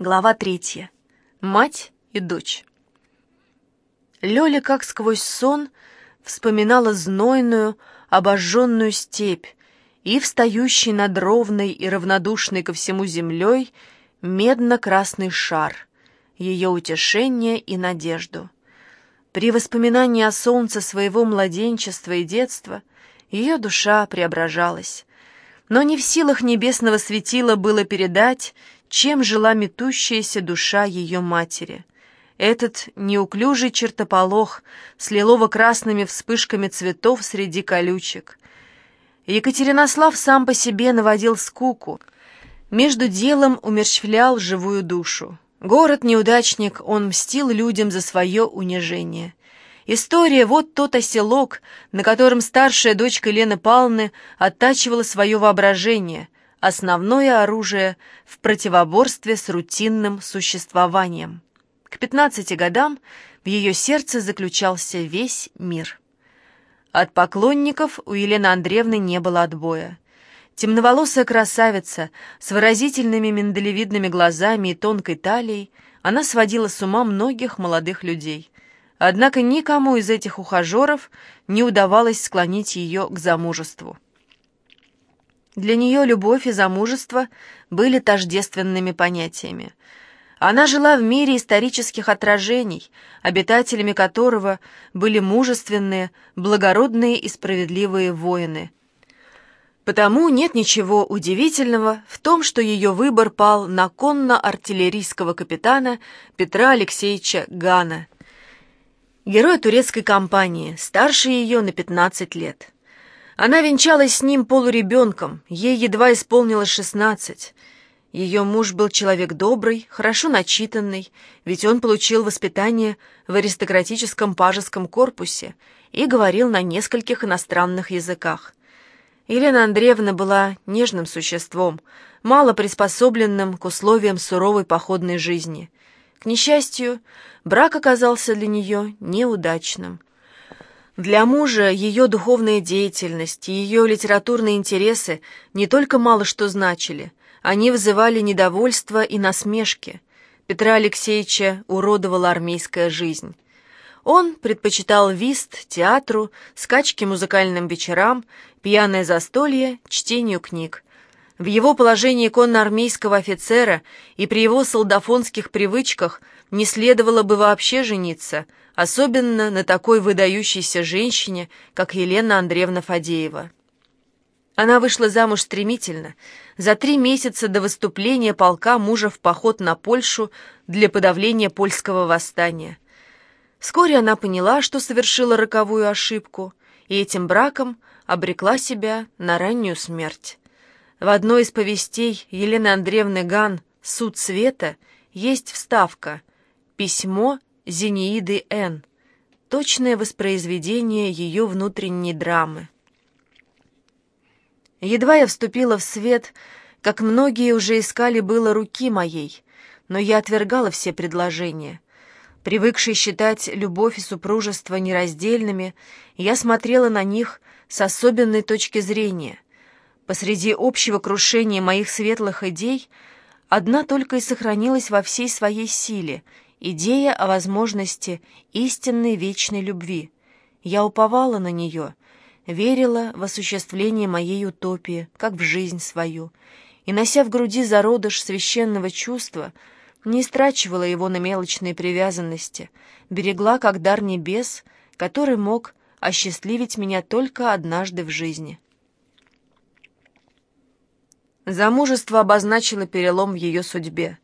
Глава третья. Мать и дочь. Лёля, как сквозь сон, вспоминала знойную, обожженную степь и встающий над ровной и равнодушной ко всему землей медно-красный шар, ее утешение и надежду. При воспоминании о солнце своего младенчества и детства ее душа преображалась. Но не в силах небесного светила было передать, чем жила метущаяся душа ее матери. Этот неуклюжий чертополох с лилово-красными вспышками цветов среди колючек. Екатеринослав сам по себе наводил скуку, между делом умерщвлял живую душу. Город-неудачник, он мстил людям за свое унижение. История — вот тот оселок, на котором старшая дочка Лены Павловны оттачивала свое воображение — основное оружие в противоборстве с рутинным существованием. К 15 годам в ее сердце заключался весь мир. От поклонников у Елены Андреевны не было отбоя. Темноволосая красавица с выразительными миндалевидными глазами и тонкой талией, она сводила с ума многих молодых людей. Однако никому из этих ухажеров не удавалось склонить ее к замужеству. Для нее любовь и замужество были тождественными понятиями. Она жила в мире исторических отражений, обитателями которого были мужественные, благородные и справедливые воины. Потому нет ничего удивительного в том, что ее выбор пал на конно-артиллерийского капитана Петра Алексеевича Гана, героя турецкой кампании, старше ее на 15 лет. Она венчалась с ним полуребенком, ей едва исполнилось шестнадцать. Ее муж был человек добрый, хорошо начитанный, ведь он получил воспитание в аристократическом пажеском корпусе и говорил на нескольких иностранных языках. Елена Андреевна была нежным существом, мало приспособленным к условиям суровой походной жизни. К несчастью, брак оказался для нее неудачным. Для мужа ее духовная деятельность и ее литературные интересы не только мало что значили, они вызывали недовольство и насмешки. Петра Алексеевича уродовала армейская жизнь. Он предпочитал вист, театру, скачки музыкальным вечерам, пьяное застолье, чтению книг. В его положении конно-армейского офицера и при его солдафонских привычках не следовало бы вообще жениться – особенно на такой выдающейся женщине, как Елена Андреевна Фадеева. Она вышла замуж стремительно, за три месяца до выступления полка мужа в поход на Польшу для подавления польского восстания. Вскоре она поняла, что совершила роковую ошибку, и этим браком обрекла себя на раннюю смерть. В одной из повестей Елены Андреевны Ган «Суд света» есть вставка «Письмо Зенеиды Н. Точное воспроизведение ее внутренней драмы. Едва я вступила в свет, как многие уже искали было руки моей, но я отвергала все предложения. Привыкший считать любовь и супружество нераздельными, я смотрела на них с особенной точки зрения. Посреди общего крушения моих светлых идей одна только и сохранилась во всей своей силе — идея о возможности истинной вечной любви. Я уповала на нее, верила в осуществление моей утопии, как в жизнь свою, и, нося в груди зародыш священного чувства, не истрачивала его на мелочные привязанности, берегла как дар небес, который мог осчастливить меня только однажды в жизни. Замужество обозначило перелом в ее судьбе.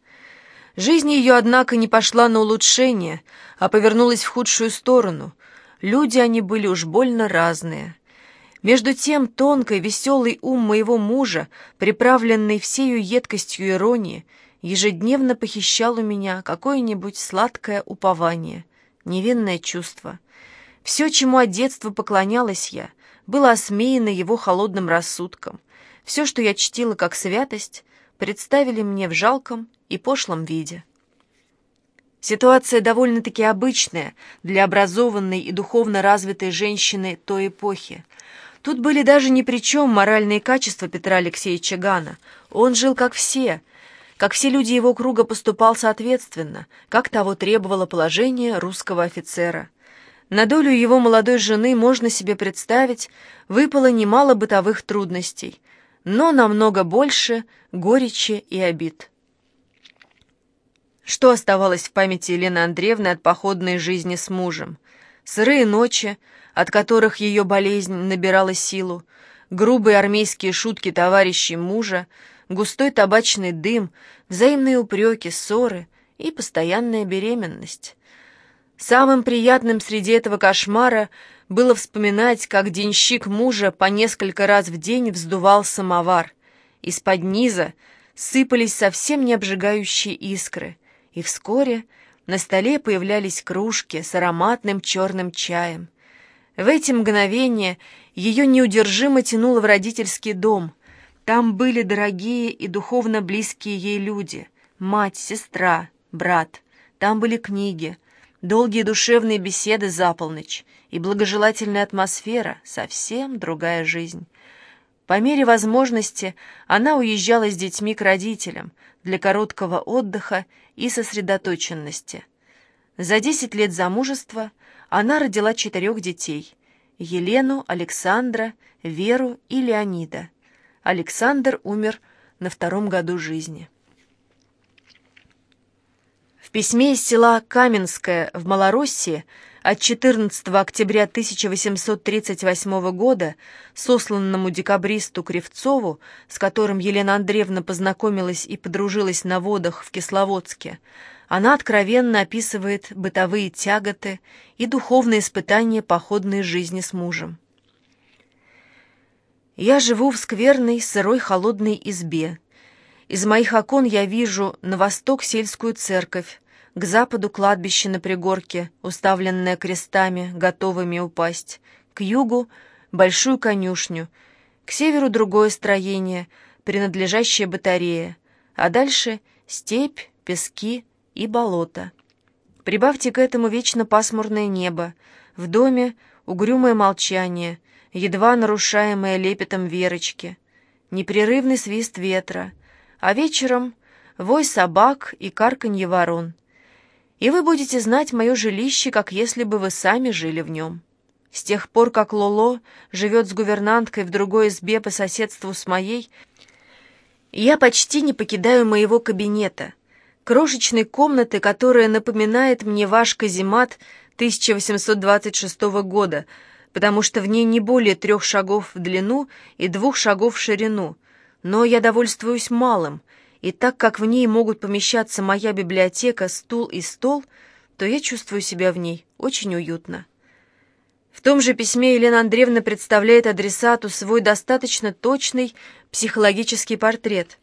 Жизнь ее, однако, не пошла на улучшение, а повернулась в худшую сторону. Люди они были уж больно разные. Между тем тонкий, веселый ум моего мужа, приправленный всею едкостью иронии, ежедневно похищал у меня какое-нибудь сладкое упование, невинное чувство. Все, чему от детства поклонялась я, было осмеяно его холодным рассудком. Все, что я чтила как святость, представили мне в жалком и пошлом виде. Ситуация довольно-таки обычная для образованной и духовно развитой женщины той эпохи. Тут были даже ни при чем моральные качества Петра Алексеевича Гана. Он жил как все. как все люди его круга, поступал соответственно, как того требовало положение русского офицера. На долю его молодой жены, можно себе представить, выпало немало бытовых трудностей, но намного больше горечи и обид. Что оставалось в памяти Елены Андреевны от походной жизни с мужем? Сырые ночи, от которых ее болезнь набирала силу, грубые армейские шутки товарищей мужа, густой табачный дым, взаимные упреки, ссоры и постоянная беременность. Самым приятным среди этого кошмара было вспоминать, как денщик мужа по несколько раз в день вздувал самовар. Из-под низа сыпались совсем не обжигающие искры, и вскоре на столе появлялись кружки с ароматным черным чаем. В эти мгновения ее неудержимо тянуло в родительский дом. Там были дорогие и духовно близкие ей люди — мать, сестра, брат. Там были книги, долгие душевные беседы за полночь и благожелательная атмосфера, совсем другая жизнь. По мере возможности она уезжала с детьми к родителям для короткого отдыха и сосредоточенности. За десять лет замужества она родила четырех детей — Елену, Александра, Веру и Леонида. Александр умер на втором году жизни. В письме из села Каменское в Малороссии от 14 октября 1838 года сосланному декабристу Кривцову, с которым Елена Андреевна познакомилась и подружилась на водах в Кисловодске, она откровенно описывает бытовые тяготы и духовные испытания походной жизни с мужем. «Я живу в скверной, сырой, холодной избе. Из моих окон я вижу на восток сельскую церковь, к западу кладбище на пригорке, уставленное крестами, готовыми упасть, к югу — большую конюшню, к северу другое строение, принадлежащее батарее, а дальше — степь, пески и болото. Прибавьте к этому вечно пасмурное небо, в доме угрюмое молчание, едва нарушаемое лепетом Верочки, непрерывный свист ветра, а вечером — вой собак и карканье ворон — и вы будете знать мое жилище, как если бы вы сами жили в нем. С тех пор, как Лоло живет с гувернанткой в другой избе по соседству с моей, я почти не покидаю моего кабинета, крошечной комнаты, которая напоминает мне ваш каземат 1826 года, потому что в ней не более трех шагов в длину и двух шагов в ширину, но я довольствуюсь малым — и так как в ней могут помещаться моя библиотека, стул и стол, то я чувствую себя в ней очень уютно. В том же письме Елена Андреевна представляет адресату свой достаточно точный психологический портрет.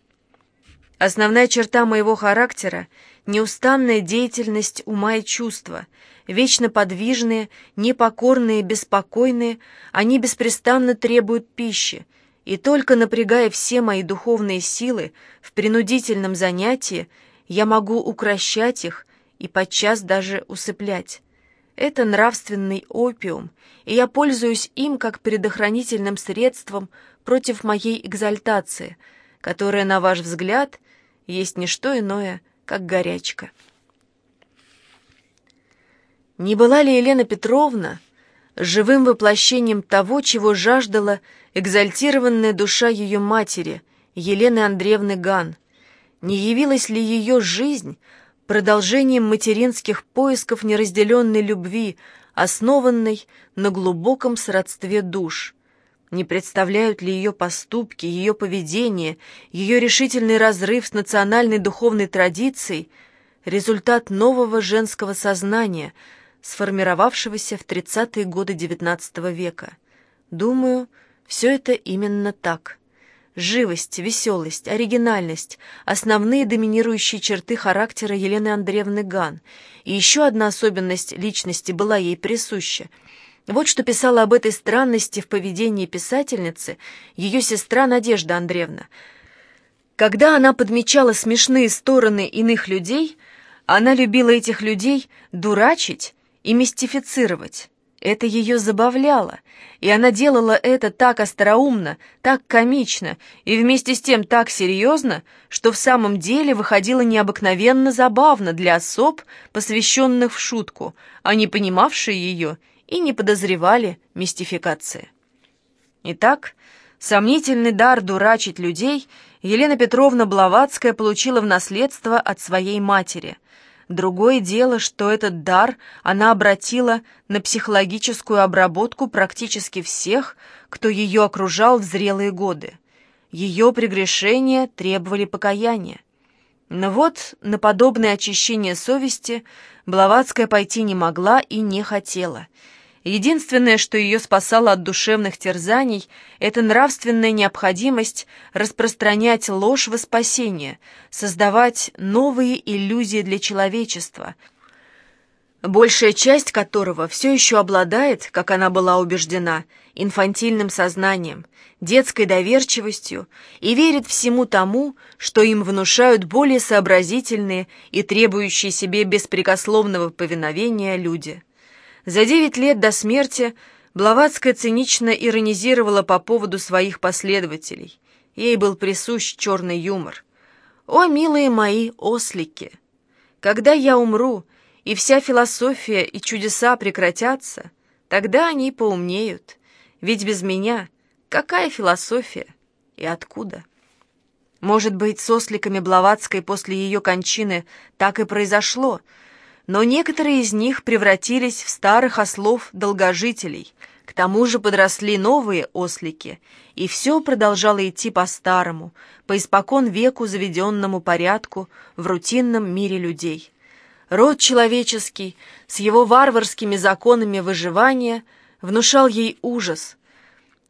Основная черта моего характера — неустанная деятельность ума и чувства, вечно подвижные, непокорные, беспокойные, они беспрестанно требуют пищи, и только напрягая все мои духовные силы в принудительном занятии, я могу укращать их и подчас даже усыплять. Это нравственный опиум, и я пользуюсь им как предохранительным средством против моей экзальтации, которая, на ваш взгляд, есть не что иное, как горячка. Не была ли Елена Петровна живым воплощением того, чего жаждала экзальтированная душа ее матери, Елены Андреевны Ган. Не явилась ли ее жизнь продолжением материнских поисков неразделенной любви, основанной на глубоком сродстве душ? Не представляют ли ее поступки, ее поведение, ее решительный разрыв с национальной духовной традицией результат нового женского сознания, сформировавшегося в 30-е годы XIX века? Думаю, все это именно так. Живость, веселость, оригинальность — основные доминирующие черты характера Елены Андреевны Ган. И еще одна особенность личности была ей присуща. Вот что писала об этой странности в поведении писательницы ее сестра Надежда Андреевна. Когда она подмечала смешные стороны иных людей, она любила этих людей дурачить и мистифицировать. Это ее забавляло, и она делала это так остроумно, так комично и вместе с тем так серьезно, что в самом деле выходило необыкновенно забавно для особ, посвященных в шутку, а не понимавшие ее и не подозревали мистификации. Итак, сомнительный дар дурачить людей Елена Петровна Блаватская получила в наследство от своей матери – Другое дело, что этот дар она обратила на психологическую обработку практически всех, кто ее окружал в зрелые годы. Ее прегрешения требовали покаяния. Но вот на подобное очищение совести Блаватская пойти не могла и не хотела – Единственное, что ее спасало от душевных терзаний, это нравственная необходимость распространять ложь во спасение, создавать новые иллюзии для человечества, большая часть которого все еще обладает, как она была убеждена, инфантильным сознанием, детской доверчивостью и верит всему тому, что им внушают более сообразительные и требующие себе беспрекословного повиновения люди. За девять лет до смерти Блаватская цинично иронизировала по поводу своих последователей. Ей был присущ черный юмор. «О, милые мои ослики! Когда я умру, и вся философия и чудеса прекратятся, тогда они поумнеют. Ведь без меня какая философия и откуда?» Может быть, с осликами Блаватской после ее кончины так и произошло — но некоторые из них превратились в старых ослов-долгожителей, к тому же подросли новые ослики, и все продолжало идти по-старому, по испокон веку заведенному порядку в рутинном мире людей. Род человеческий с его варварскими законами выживания внушал ей ужас.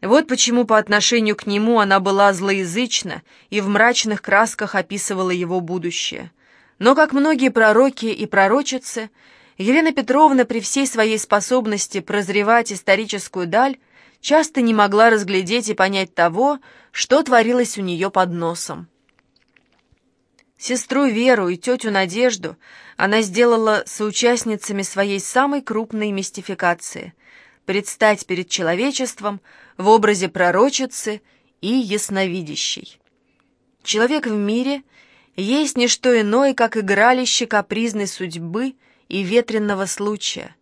Вот почему по отношению к нему она была злоязычна и в мрачных красках описывала его будущее. Но, как многие пророки и пророчицы, Елена Петровна при всей своей способности прозревать историческую даль часто не могла разглядеть и понять того, что творилось у нее под носом. Сестру Веру и тетю Надежду она сделала соучастницами своей самой крупной мистификации — предстать перед человечеством в образе пророчицы и ясновидящей. Человек в мире — есть не что иное, как игралище капризной судьбы и ветренного случая.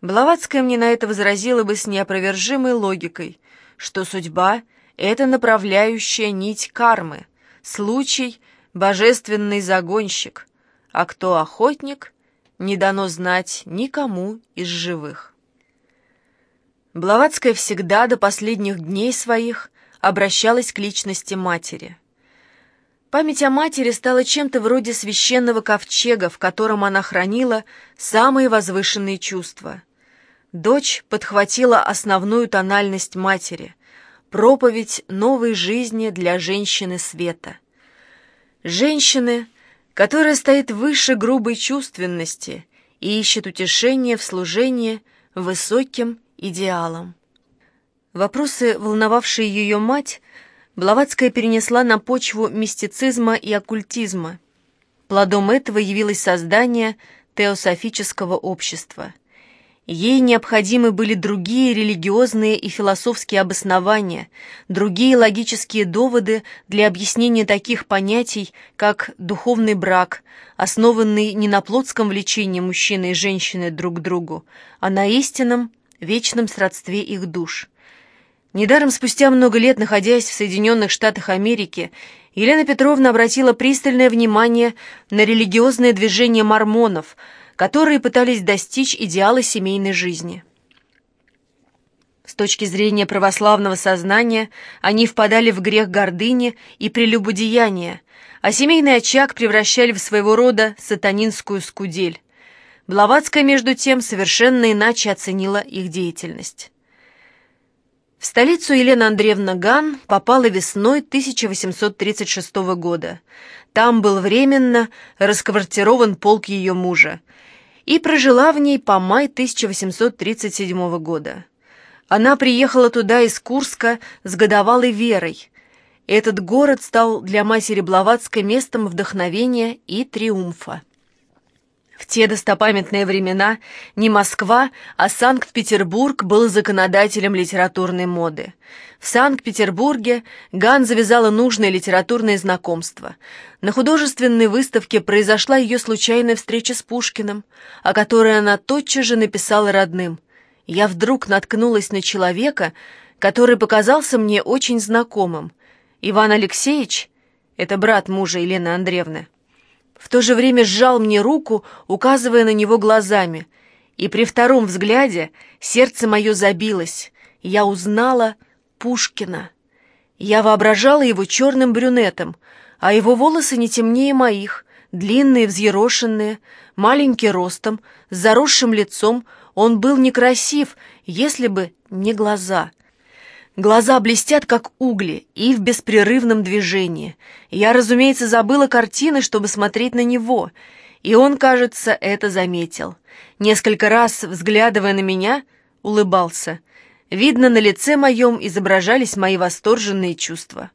Блаватская мне на это возразила бы с неопровержимой логикой, что судьба — это направляющая нить кармы, случай — божественный загонщик, а кто охотник — не дано знать никому из живых. Блаватская всегда до последних дней своих обращалась к личности матери — Память о матери стала чем-то вроде священного ковчега, в котором она хранила самые возвышенные чувства. Дочь подхватила основную тональность матери — проповедь новой жизни для женщины света. Женщины, которая стоит выше грубой чувственности и ищет утешение в служении высоким идеалам. Вопросы, волновавшие ее мать, Блаватская перенесла на почву мистицизма и оккультизма. Плодом этого явилось создание теософического общества. Ей необходимы были другие религиозные и философские обоснования, другие логические доводы для объяснения таких понятий, как духовный брак, основанный не на плотском влечении мужчины и женщины друг к другу, а на истинном, вечном сродстве их душ – Недаром спустя много лет, находясь в Соединенных Штатах Америки, Елена Петровна обратила пристальное внимание на религиозное движение мормонов, которые пытались достичь идеала семейной жизни. С точки зрения православного сознания они впадали в грех гордыни и прелюбодеяния, а семейный очаг превращали в своего рода сатанинскую скудель. Блаватская, между тем, совершенно иначе оценила их деятельность. В столицу Елена Андреевна Ган попала весной 1836 года. Там был временно расквартирован полк ее мужа. И прожила в ней по май 1837 года. Она приехала туда из Курска с годовалой верой. Этот город стал для матери Блаватской местом вдохновения и триумфа. В те достопамятные времена не Москва, а Санкт-Петербург был законодателем литературной моды. В Санкт-Петербурге Ган завязала нужное литературное знакомство. На художественной выставке произошла ее случайная встреча с Пушкиным, о которой она тотчас же написала родным. Я вдруг наткнулась на человека, который показался мне очень знакомым. Иван Алексеевич, это брат мужа Елены Андреевны, в то же время сжал мне руку, указывая на него глазами, и при втором взгляде сердце мое забилось. Я узнала Пушкина. Я воображала его черным брюнетом, а его волосы не темнее моих, длинные, взъерошенные, маленький ростом, с заросшим лицом, он был некрасив, если бы не глаза. Глаза блестят, как угли, и в беспрерывном движении. Я, разумеется, забыла картины, чтобы смотреть на него, и он, кажется, это заметил. Несколько раз, взглядывая на меня, улыбался. Видно, на лице моем изображались мои восторженные чувства.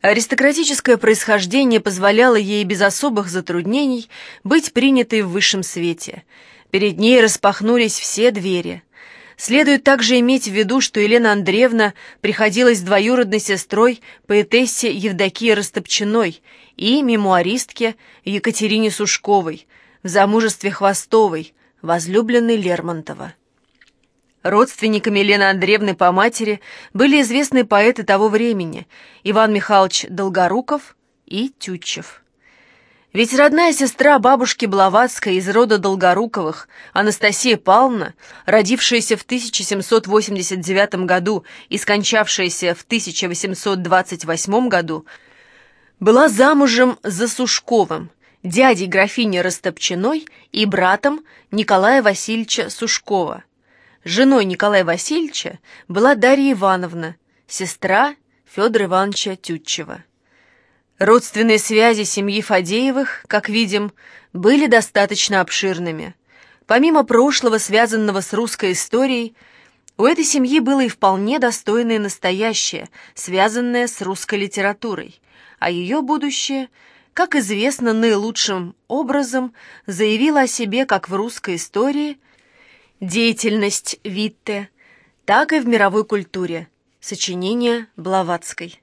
Аристократическое происхождение позволяло ей без особых затруднений быть принятой в высшем свете. Перед ней распахнулись все двери. Следует также иметь в виду, что Елена Андреевна приходилась двоюродной сестрой поэтессе Евдокии Растопчиной и мемуаристке Екатерине Сушковой, в замужестве Хвостовой, возлюбленной Лермонтова. Родственниками Елены Андреевны по матери были известные поэты того времени Иван Михайлович Долгоруков и Тютчев. Ведь родная сестра бабушки Блаватской из рода Долгоруковых, Анастасия Павловна, родившаяся в 1789 году и скончавшаяся в 1828 году, была замужем за Сушковым, дядей графини Растопчиной и братом Николая Васильевича Сушкова. Женой Николая Васильевича была Дарья Ивановна, сестра Федора Ивановича Тютчева. Родственные связи семьи Фадеевых, как видим, были достаточно обширными. Помимо прошлого, связанного с русской историей, у этой семьи было и вполне достойное настоящее, связанное с русской литературой, а ее будущее, как известно, наилучшим образом заявило о себе как в русской истории деятельность Витте, так и в мировой культуре, сочинение Блаватской.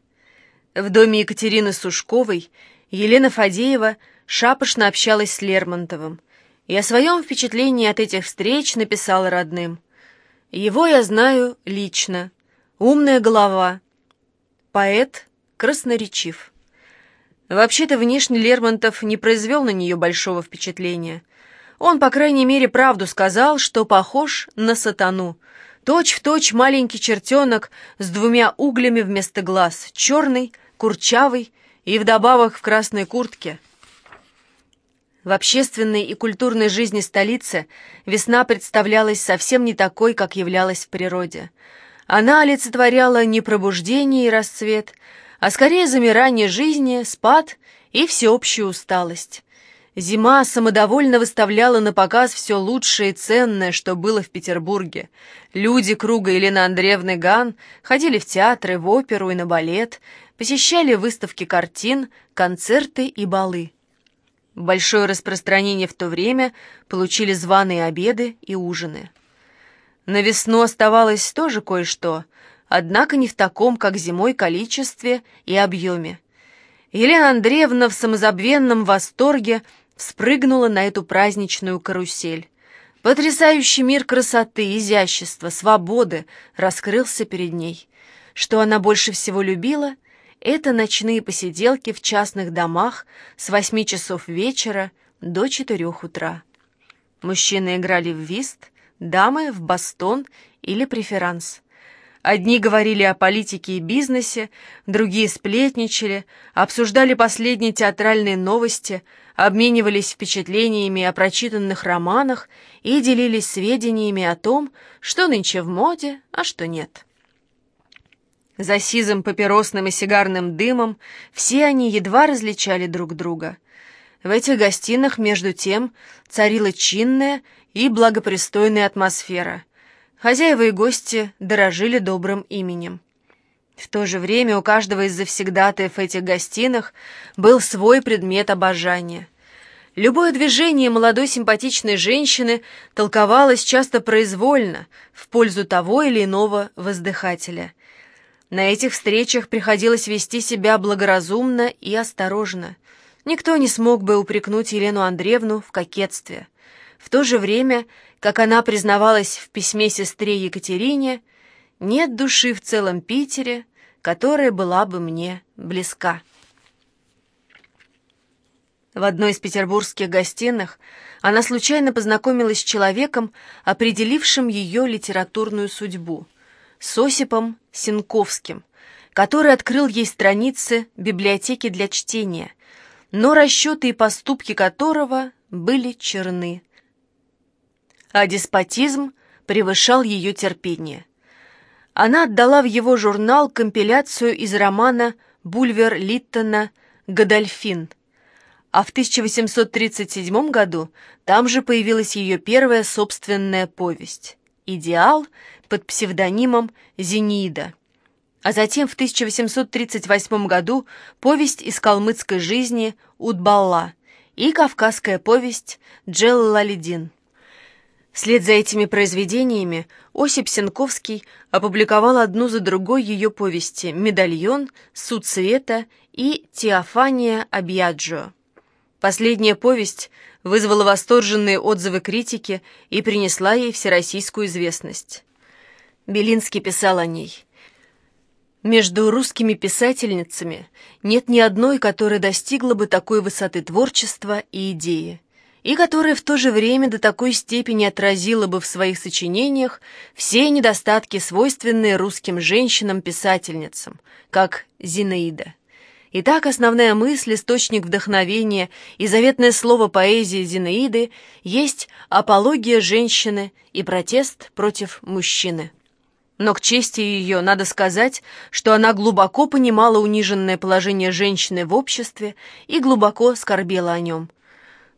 В доме Екатерины Сушковой Елена Фадеева шапошно общалась с Лермонтовым и о своем впечатлении от этих встреч написала родным. Его я знаю лично. Умная голова. Поэт красноречив. Вообще-то внешне Лермонтов не произвел на нее большого впечатления. Он, по крайней мере, правду сказал, что похож на сатану. Точь-в-точь точь маленький чертенок с двумя углями вместо глаз, черный, курчавый и вдобавок в красной куртке. В общественной и культурной жизни столицы весна представлялась совсем не такой, как являлась в природе. Она олицетворяла не пробуждение и расцвет, а скорее замирание жизни, спад и всеобщую усталость. Зима самодовольно выставляла на показ все лучшее и ценное, что было в Петербурге. Люди круга Елены Андреевны Ган ходили в театры, в оперу и на балет, посещали выставки картин, концерты и балы. Большое распространение в то время получили званые обеды и ужины. На весну оставалось тоже кое-что, однако не в таком, как зимой, количестве и объеме. Елена Андреевна в самозабвенном восторге спрыгнула на эту праздничную карусель. Потрясающий мир красоты, изящества, свободы раскрылся перед ней. Что она больше всего любила, это ночные посиделки в частных домах с восьми часов вечера до четырех утра. Мужчины играли в вист, дамы — в бастон или преферанс. Одни говорили о политике и бизнесе, другие сплетничали, обсуждали последние театральные новости, обменивались впечатлениями о прочитанных романах и делились сведениями о том, что нынче в моде, а что нет. За сизым папиросным и сигарным дымом все они едва различали друг друга. В этих гостинах, между тем, царила чинная и благопристойная атмосфера. Хозяева и гости дорожили добрым именем. В то же время у каждого из завсегдатаев этих гостинах был свой предмет обожания. Любое движение молодой симпатичной женщины толковалось часто произвольно в пользу того или иного воздыхателя. На этих встречах приходилось вести себя благоразумно и осторожно. Никто не смог бы упрекнуть Елену Андреевну в кокетстве. В то же время, как она признавалась в письме сестре Екатерине, нет души в целом Питере, которая была бы мне близка. В одной из петербургских гостиных она случайно познакомилась с человеком, определившим ее литературную судьбу, с Осипом Синковским, который открыл ей страницы библиотеки для чтения, но расчеты и поступки которого были черны. А деспотизм превышал ее терпение. Она отдала в его журнал компиляцию из романа Бульвер Литтона «Годольфин», а в 1837 году там же появилась ее первая собственная повесть «Идеал» под псевдонимом Зенида. А затем в 1838 году повесть из калмыцкой жизни «Удбалла» и кавказская повесть «Джеллалидин». Вслед за этими произведениями Осип Сенковский опубликовал одну за другой ее повести «Медальон», «Суд света» и «Теофания Абьяджо». Последняя повесть вызвала восторженные отзывы критики и принесла ей всероссийскую известность. Белинский писал о ней. «Между русскими писательницами нет ни одной, которая достигла бы такой высоты творчества и идеи, и которая в то же время до такой степени отразила бы в своих сочинениях все недостатки, свойственные русским женщинам-писательницам, как Зинаида». Итак, основная мысль, источник вдохновения и заветное слово поэзии Зинаиды есть апология женщины и протест против мужчины. Но к чести ее надо сказать, что она глубоко понимала униженное положение женщины в обществе и глубоко скорбела о нем.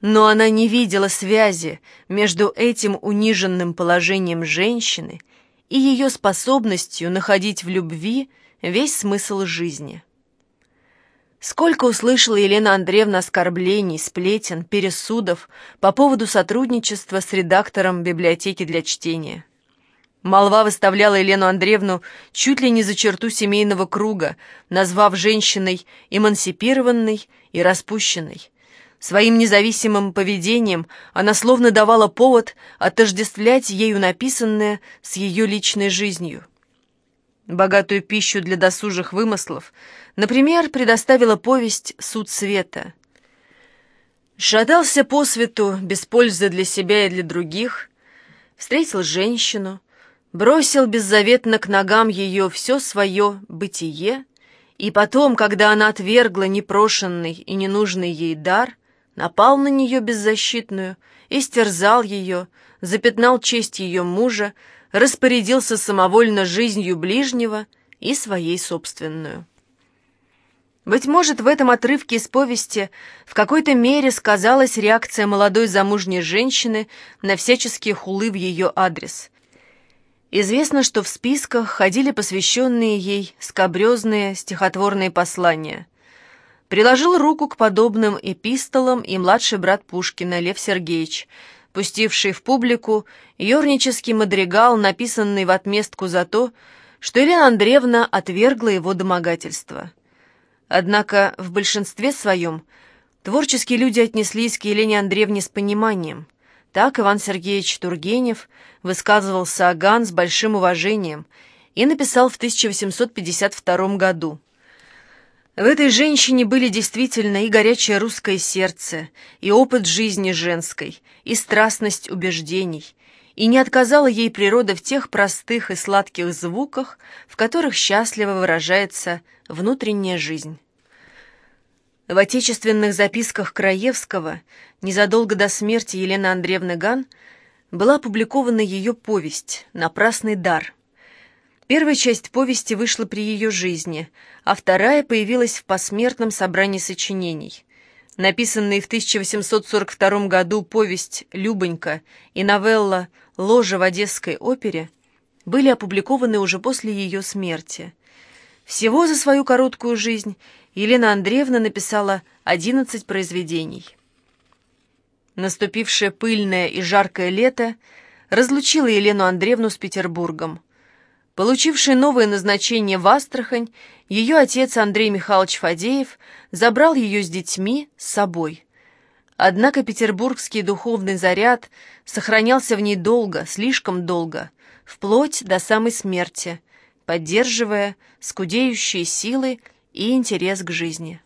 Но она не видела связи между этим униженным положением женщины и ее способностью находить в любви весь смысл жизни. Сколько услышала Елена Андреевна оскорблений, сплетен, пересудов по поводу сотрудничества с редактором библиотеки для чтения. Молва выставляла Елену Андреевну чуть ли не за черту семейного круга, назвав женщиной эмансипированной и распущенной. Своим независимым поведением она словно давала повод отождествлять ею написанное с ее личной жизнью. Богатую пищу для досужих вымыслов, например, предоставила повесть «Суд света». Шатался по свету, без пользы для себя и для других, встретил женщину, бросил беззаветно к ногам ее все свое бытие, и потом, когда она отвергла непрошенный и ненужный ей дар, напал на нее беззащитную, истерзал ее, запятнал честь ее мужа, распорядился самовольно жизнью ближнего и своей собственную. Быть может, в этом отрывке из повести в какой-то мере сказалась реакция молодой замужней женщины на всяческие хулы в ее адрес. Известно, что в списках ходили посвященные ей скобрезные стихотворные послания. Приложил руку к подобным эпистолам и младший брат Пушкина Лев Сергеевич – пустивший в публику юрнический мадригал, написанный в отместку за то, что Елена Андреевна отвергла его домогательство. Однако в большинстве своем творческие люди отнеслись к Елене Андреевне с пониманием. Так Иван Сергеевич Тургенев высказывал Сааган с большим уважением и написал в 1852 году – в этой женщине были действительно и горячее русское сердце, и опыт жизни женской, и страстность убеждений, и не отказала ей природа в тех простых и сладких звуках, в которых счастливо выражается внутренняя жизнь. В отечественных записках Краевского незадолго до смерти Елены Андреевны Ган была опубликована ее повесть «Напрасный дар», Первая часть повести вышла при ее жизни, а вторая появилась в посмертном собрании сочинений. Написанные в 1842 году повесть «Любонька» и новелла «Ложа в Одесской опере» были опубликованы уже после ее смерти. Всего за свою короткую жизнь Елена Андреевна написала 11 произведений. Наступившее пыльное и жаркое лето разлучило Елену Андреевну с Петербургом. Получивший новое назначение в Астрахань, ее отец Андрей Михайлович Фадеев забрал ее с детьми с собой. Однако петербургский духовный заряд сохранялся в ней долго, слишком долго, вплоть до самой смерти, поддерживая скудеющие силы и интерес к жизни.